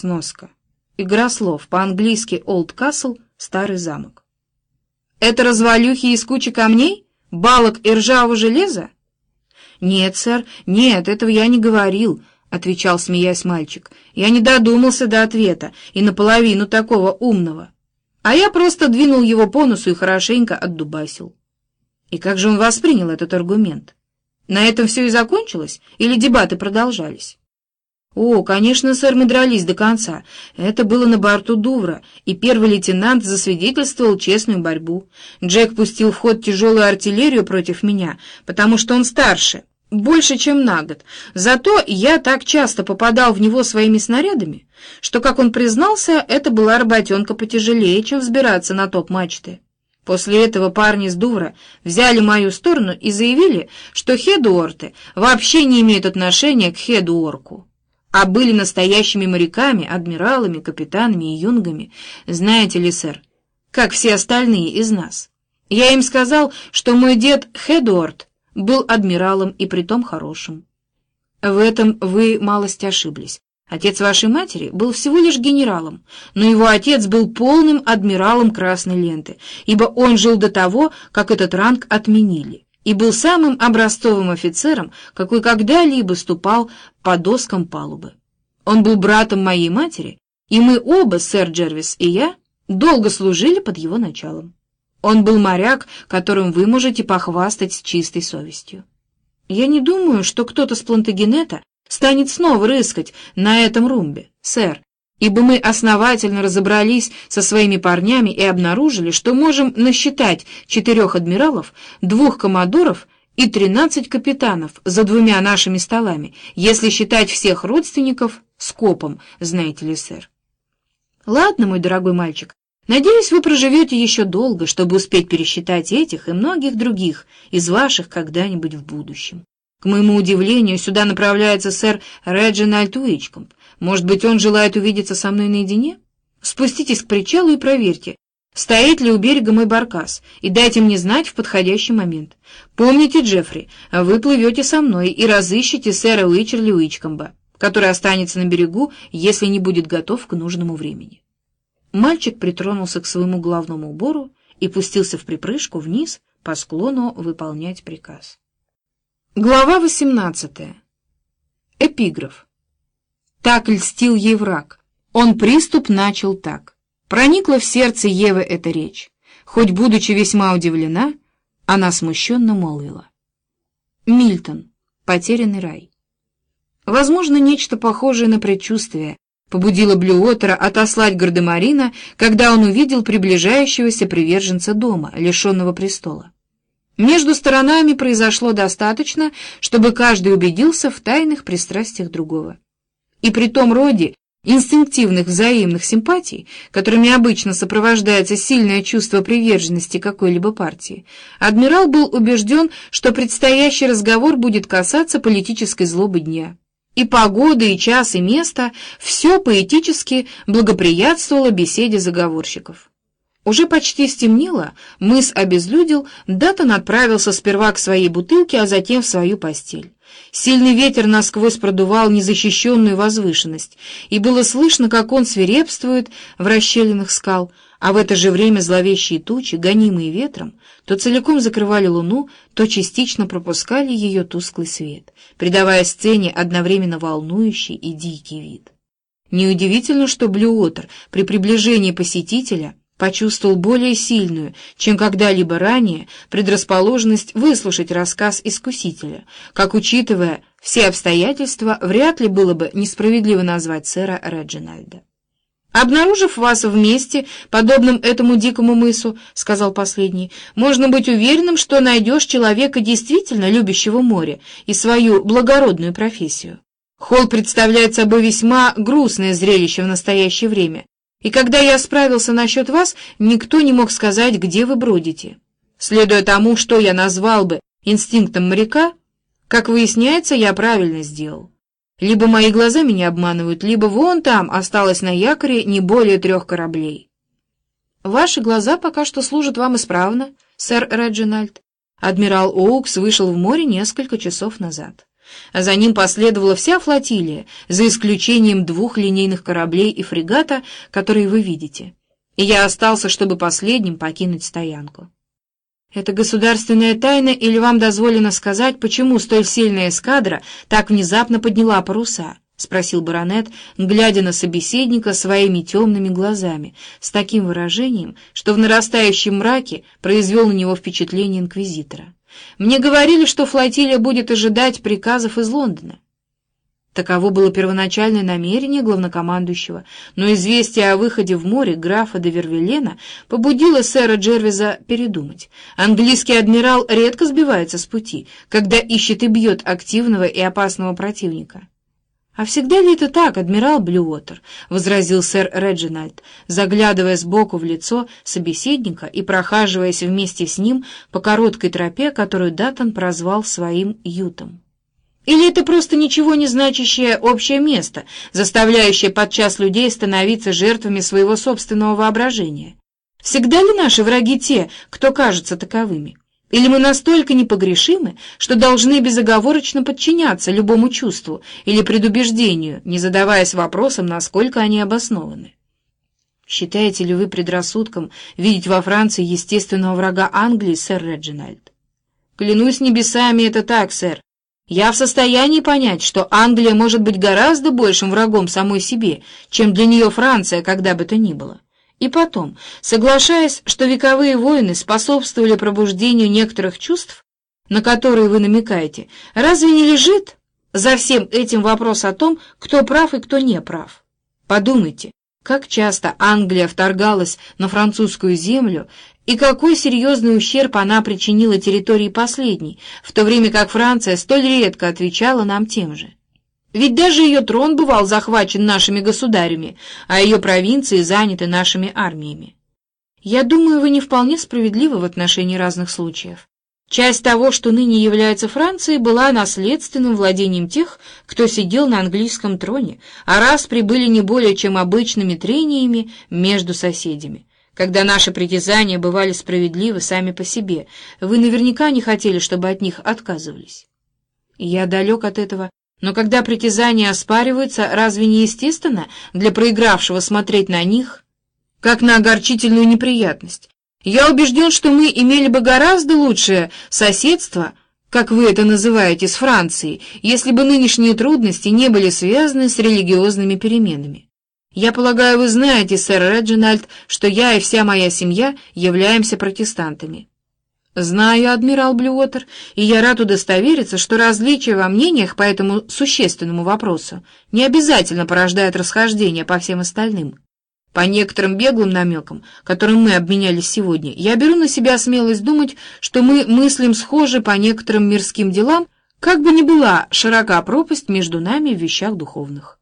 Сноска. Игра слов. По-английски «Олд Касл» — «Старый замок». «Это развалюхи из кучи камней? Балок и ржавого железа?» «Нет, сэр, нет, этого я не говорил», — отвечал, смеясь мальчик. «Я не додумался до ответа и наполовину такого умного. А я просто двинул его по носу и хорошенько отдубасил». И как же он воспринял этот аргумент? На этом все и закончилось? Или дебаты продолжались? О, конечно, сэр, мы дрались до конца. Это было на борту Дувра, и первый лейтенант засвидетельствовал честную борьбу. Джек пустил в ход тяжелую артиллерию против меня, потому что он старше, больше, чем на год. Зато я так часто попадал в него своими снарядами, что, как он признался, это была работенка потяжелее, чем взбираться на топ мачты. После этого парни с Дувра взяли мою сторону и заявили, что хедуорты вообще не имеют отношения к хедуорку а были настоящими моряками, адмиралами, капитанами и юнгами, знаете ли, сэр, как все остальные из нас. Я им сказал, что мой дед Хедуард был адмиралом и притом хорошим. В этом вы малость ошиблись. Отец вашей матери был всего лишь генералом, но его отец был полным адмиралом красной ленты, ибо он жил до того, как этот ранг отменили и был самым образцовым офицером, какой когда-либо ступал по доскам палубы. Он был братом моей матери, и мы оба, сэр Джервис и я, долго служили под его началом. Он был моряк, которым вы можете похвастать с чистой совестью. Я не думаю, что кто-то с Плантагенета станет снова рыскать на этом румбе, сэр, ибо мы основательно разобрались со своими парнями и обнаружили, что можем насчитать четырех адмиралов, двух коммодоров и тринадцать капитанов за двумя нашими столами, если считать всех родственников скопом, знаете ли, сэр. Ладно, мой дорогой мальчик, надеюсь, вы проживете еще долго, чтобы успеть пересчитать этих и многих других из ваших когда-нибудь в будущем. К моему удивлению, сюда направляется сэр Реджинальд Уичкомп, может быть, он желает увидеться со мной наедине? Спуститесь к причалу и проверьте, стоит ли у берега мой баркас, и дайте мне знать в подходящий момент. Помните, Джеффри, вы плывете со мной и разыщете сэра Уичерли Уичкомба, который останется на берегу, если не будет готов к нужному времени. Мальчик притронулся к своему главному убору и пустился в припрыжку вниз по склону выполнять приказ. Глава 18. Эпиграф. Так льстил ей враг. Он приступ начал так. Проникла в сердце Евы эта речь. Хоть, будучи весьма удивлена, она смущенно молвила. Мильтон. Потерянный рай. Возможно, нечто похожее на предчувствие побудило Блюотера отослать Гардемарина, когда он увидел приближающегося приверженца дома, лишенного престола. Между сторонами произошло достаточно, чтобы каждый убедился в тайных пристрастиях другого. И при том роде инстинктивных взаимных симпатий, которыми обычно сопровождается сильное чувство приверженности какой-либо партии, адмирал был убежден, что предстоящий разговор будет касаться политической злобы дня. И погода, и час, и место — все поэтически благоприятствовало беседе заговорщиков. Уже почти стемнело, мыс обезлюдил, Даттон отправился сперва к своей бутылке, а затем в свою постель. Сильный ветер насквозь продувал незащищенную возвышенность, и было слышно, как он свирепствует в расщелинах скал, а в это же время зловещие тучи, гонимые ветром, то целиком закрывали луну, то частично пропускали ее тусклый свет, придавая сцене одновременно волнующий и дикий вид. Неудивительно, что Блюотер при приближении посетителя почувствовал более сильную, чем когда-либо ранее, предрасположенность выслушать рассказ искусителя, как, учитывая все обстоятельства, вряд ли было бы несправедливо назвать сэра Реджинальда. «Обнаружив вас вместе, подобным этому дикому мысу, — сказал последний, — можно быть уверенным, что найдешь человека, действительно любящего море и свою благородную профессию. Холл представляет собой весьма грустное зрелище в настоящее время, и когда я справился насчет вас, никто не мог сказать, где вы бродите. Следуя тому, что я назвал бы инстинктом моряка, как выясняется, я правильно сделал. Либо мои глаза меня обманывают, либо вон там осталось на якоре не более трех кораблей. Ваши глаза пока что служат вам исправно, сэр Реджинальд. Адмирал Оукс вышел в море несколько часов назад. За ним последовала вся флотилия, за исключением двух линейных кораблей и фрегата, которые вы видите. И я остался, чтобы последним покинуть стоянку. Это государственная тайна, или вам дозволено сказать, почему столь сильная эскадра так внезапно подняла паруса? — спросил баронет, глядя на собеседника своими темными глазами, с таким выражением, что в нарастающем мраке произвел на него впечатление инквизитора. Мне говорили, что флотилия будет ожидать приказов из Лондона. Таково было первоначальное намерение главнокомандующего, но известие о выходе в море графа де Вервилена побудило сэра Джервиза передумать. Английский адмирал редко сбивается с пути, когда ищет и бьет активного и опасного противника. «А всегда ли это так, адмирал Блюотер?» — возразил сэр Реджинальд, заглядывая сбоку в лицо собеседника и прохаживаясь вместе с ним по короткой тропе, которую Даттон прозвал своим ютом. «Или это просто ничего не значащее общее место, заставляющее подчас людей становиться жертвами своего собственного воображения? Всегда ли наши враги те, кто кажется таковыми?» Или мы настолько непогрешимы, что должны безоговорочно подчиняться любому чувству или предубеждению, не задаваясь вопросом, насколько они обоснованы? Считаете ли вы предрассудком видеть во Франции естественного врага Англии, сэр Реджинальд? Клянусь небесами, это так, сэр. Я в состоянии понять, что Англия может быть гораздо большим врагом самой себе, чем для нее Франция, когда бы то ни было. И потом, соглашаясь, что вековые войны способствовали пробуждению некоторых чувств, на которые вы намекаете, разве не лежит за всем этим вопрос о том, кто прав и кто не прав? Подумайте, как часто Англия вторгалась на французскую землю и какой серьезный ущерб она причинила территории последней, в то время как Франция столь редко отвечала нам тем же. Ведь даже ее трон бывал захвачен нашими государями, а ее провинции заняты нашими армиями. Я думаю, вы не вполне справедливы в отношении разных случаев. Часть того, что ныне является Францией, была наследственным владением тех, кто сидел на английском троне, а раз прибыли не более чем обычными трениями между соседями. Когда наши притязания бывали справедливы сами по себе, вы наверняка не хотели, чтобы от них отказывались. Я далек от этого но когда притязания оспариваются, разве не естественно для проигравшего смотреть на них, как на огорчительную неприятность? Я убежден, что мы имели бы гораздо лучшее соседство, как вы это называете, с Францией, если бы нынешние трудности не были связаны с религиозными переменами. Я полагаю, вы знаете, сэр Реджинальд, что я и вся моя семья являемся протестантами. «Знаю, адмирал Блюотер, и я рад удостовериться, что различия во мнениях по этому существенному вопросу не обязательно порождают расхождения по всем остальным. По некоторым беглым намекам, которым мы обменялись сегодня, я беру на себя смелость думать, что мы мыслим схожи по некоторым мирским делам, как бы ни была широка пропасть между нами в вещах духовных.